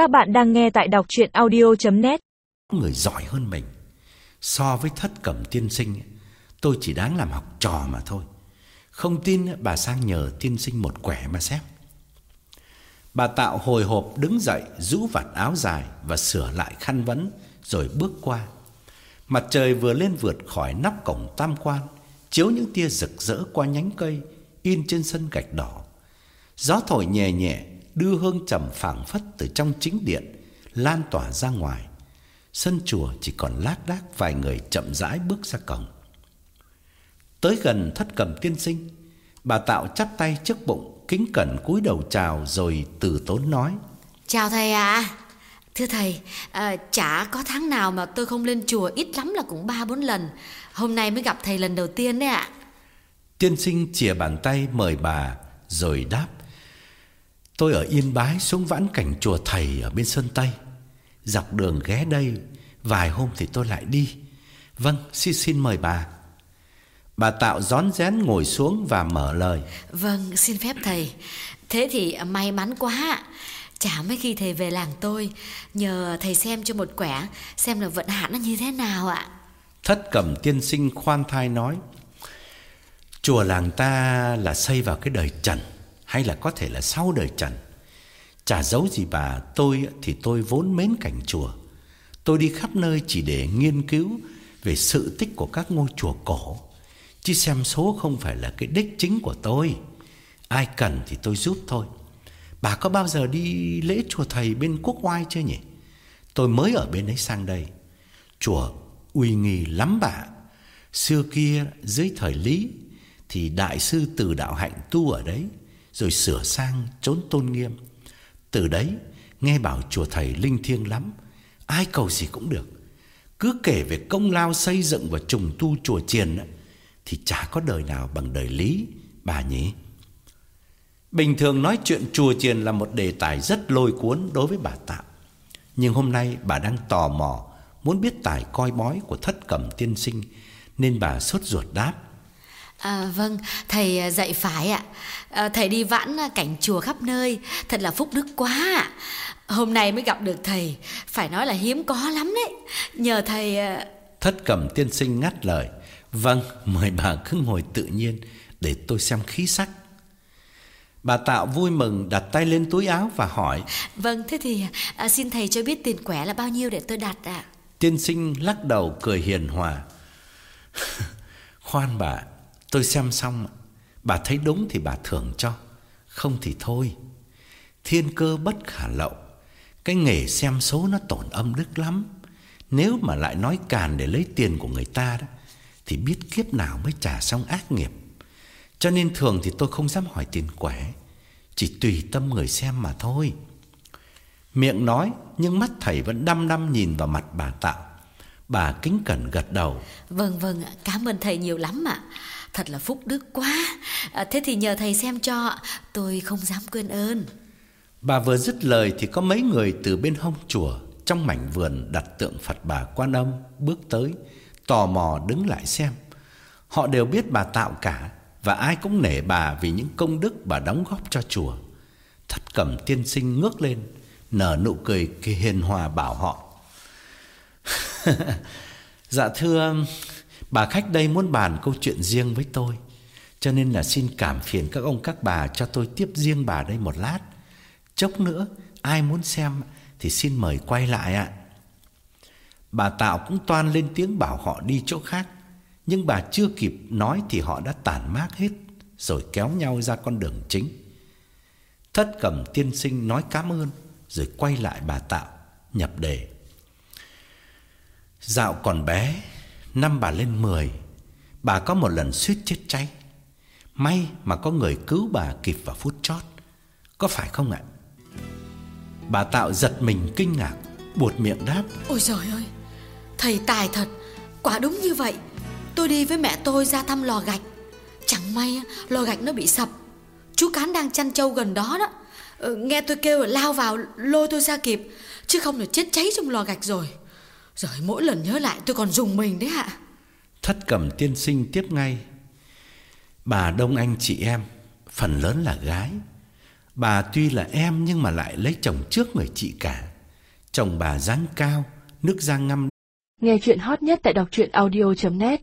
Các bạn đang nghe tại đọc chuyện audio.net Người giỏi hơn mình. So với thất cẩm tiên sinh, Tôi chỉ đáng làm học trò mà thôi. Không tin bà sang nhờ tiên sinh một quẻ mà xem. Bà tạo hồi hộp đứng dậy, Rũ vặt áo dài Và sửa lại khăn vấn, Rồi bước qua. Mặt trời vừa lên vượt khỏi nắp cổng tam quan, Chiếu những tia rực rỡ qua nhánh cây In trên sân gạch đỏ. Gió thổi nhẹ nhẹ đưa hương trầm phảng phất từ trong chính điện lan tỏa ra ngoài. Sân chùa chỉ còn lác đác vài người chậm rãi bước ra cổng. Tới gần thất cầm tiên sinh, bà Tạo chắp tay trước bụng, kính cẩn cúi đầu chào rồi từ tốn nói: "Chào thầy ạ." Thưa thầy, à, chả có tháng nào mà tôi không lên chùa ít lắm là cũng ba bốn lần. Hôm nay mới gặp thầy lần đầu tiên đấy ạ. Tiên sinh chìa bàn tay mời bà rồi đáp: Tôi ở Yên Bái xuống vãn cảnh chùa thầy ở bên Sơn Tây. Dọc đường ghé đây, vài hôm thì tôi lại đi. Vâng, xin xin mời bà. Bà Tạo rón rén ngồi xuống và mở lời. Vâng, xin phép thầy. Thế thì may mắn quá Chả mấy khi thầy về làng tôi Nhờ thầy xem cho một quẻ Xem là vận hạn nó như thế nào ạ Thất cẩm tiên sinh khoan thai nói Chùa làng ta là xây vào cái đời Trần hay là có thể là sau đời Trần. Chả giấu gì bà, tôi thì tôi vốn mến cảnh chùa. Tôi đi khắp nơi chỉ để nghiên cứu về sự tích của các ngôi chùa cổ. Chứ xem số không phải là cái đích chính của tôi. Ai cần thì tôi giúp thôi. Bà có bao giờ đi lễ chùa thầy bên Quốc Oai chưa nhỉ? Tôi mới ở bên ấy sang đây. Chùa uy nghi lắm bà. Xưa kia dưới thời Lý thì đại sư Từ Đạo Hạnh tu ở đấy rồi sửa sang trốn tôn nghiêm. Từ đấy, nghe bảo chùa thầy linh thiêng lắm, ai cầu gì cũng được. Cứ kể về công lao xây dựng và trùng tu chùa chiền thì chả có đời nào bằng đời Lý, bà nhỉ. Bình thường nói chuyện chùa chiền là một đề tài rất lôi cuốn đối với bà Tạo. Nhưng hôm nay bà đang tò mò muốn biết tài coi bói của thất cẩm tiên sinh nên bà sốt ruột đáp. À, vâng, thầy à, dạy phải ạ. À, thầy đi vãn cảnh chùa khắp nơi, thật là phúc đức quá ạ. Hôm nay mới gặp được thầy, phải nói là hiếm có lắm đấy. Nhờ thầy... À, Thất cẩm tiên sinh ngắt lời. Vâng, mời bà cứ ngồi tự nhiên để tôi xem khí sắc. Bà Tạo vui mừng đặt tay lên túi áo và hỏi. Vâng, thế thì à, xin thầy cho biết tiền quẻ là bao nhiêu để tôi đặt ạ? Tiên sinh lắc đầu cười hiền hòa. Khoan bà, Tôi xem xong, bà thấy đúng thì bà thưởng cho, không thì thôi. Thiên cơ bất khả lậu, cái nghề xem số nó tổn âm đức lắm. Nếu mà lại nói càn để lấy tiền của người ta đó, thì biết kiếp nào mới trả xong ác nghiệp. Cho nên thường thì tôi không dám hỏi tiền quẻ, chỉ tùy tâm người xem mà thôi. Miệng nói nhưng mắt thầy vẫn đăm đăm nhìn vào mặt bà Tạo. Bà kính cẩn gật đầu. Vâng vâng, cảm ơn thầy nhiều lắm ạ. Thật là phúc đức quá. À, Thế thì nhờ thầy xem cho Tôi không dám quên ơn. Bà vừa dứt lời thì có mấy người từ bên hông chùa Trong mảnh vườn đặt tượng Phật bà Quan Âm Bước tới Tò mò đứng lại xem. Họ đều biết bà tạo cả Và ai cũng nể bà vì những công đức bà đóng góp cho chùa. Thất cẩm tiên sinh ngước lên Nở nụ cười kỳ hiền hòa bảo họ. Dạ thưa Bà khách đây muốn bàn câu chuyện riêng với tôi, Cho nên là xin cảm phiền các ông các bà cho tôi tiếp riêng bà đây một lát. Chốc nữa, ai muốn xem thì xin mời quay lại ạ. Bà Tạo cũng toan lên tiếng bảo họ đi chỗ khác, Nhưng bà chưa kịp nói thì họ đã tản mát hết, Rồi kéo nhau ra con đường chính. Thất cầm tiên sinh nói cảm ơn, Rồi quay lại bà Tạo, nhập đề. Dạo còn bé Năm bà lên 10 Bà có một lần suýt chết cháy. May mà có người cứu bà kịp vào phút chót. Có phải không ạ? Bà Tạo giật mình kinh ngạc, Buột miệng đáp. Ôi trời ơi, Thầy tài thật, Quả đúng như vậy. Tôi đi với mẹ tôi ra thăm lò gạch. Chẳng may lò gạch nó bị sập. Chú Cán đang chăn trâu gần đó đó. Ờ, nghe tôi kêu là lao vào Lôi tôi ra kịp, Chứ không là chết cháy trong lò gạch rồi rồi mỗi lần nhớ lại tôi còn dùng mình đấy ạ Thất cẩm tiên sinh tiếp ngay. Bà đông anh chị em Phần lớn là gái. Bà tuy là em nhưng mà lại lấy chồng trước người chị cả. Chồng bà dáng cao, nước da ngăm. Nghe chuyện hot nhất tại đọc truyện audio.net